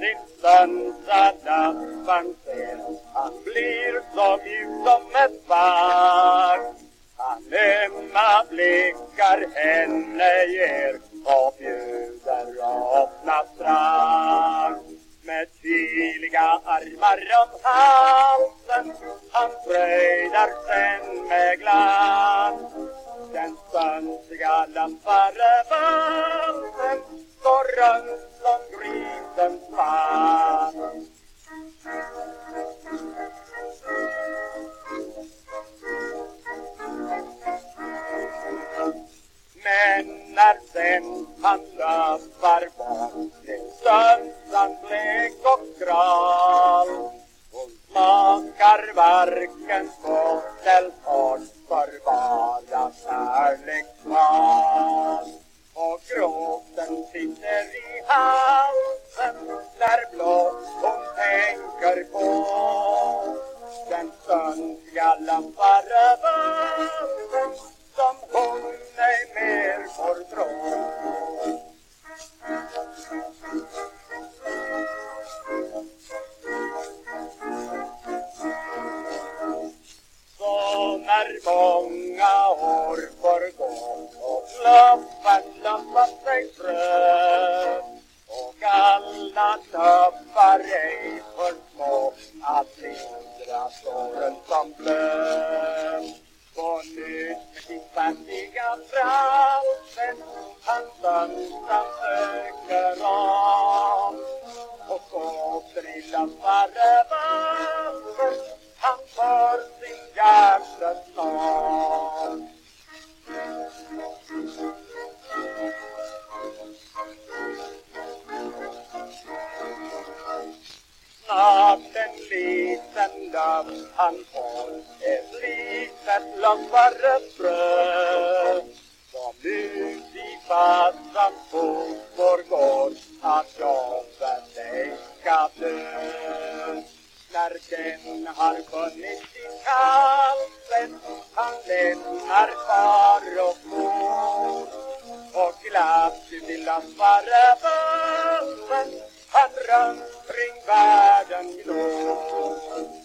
Distansad man ser Han blir så mjuk som ett barn. Han ömma blickar henne ger Och bjuder öppna strand. Med kyliga armar om halsen Han fröjdar sen med glans. Den stönsiga lampare vansen Går runt den fan. Men när sen han löpar bort till sönsan blek och kral Hon smakar varken gott eller hårt för bara kärleksval Och gråten sitter i hals när blott hon tänker på den stöndiga lamparevalsen som hon ej mer får tro. Så när många år förgått och klubban lappat sig trött alla tuppar ej förmå att lindra såren som blöt på nytt med sin fattiga fralsen hans önskan söker om och åter i lamparevalsen liten löv han får ett litet lamparefrö som ut i port vår gård att jag för dig ska dö. När den har funnit i kalven han lämnar far och mor. Och glatt vill han vara han han rann kring världen blå.